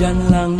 江郎。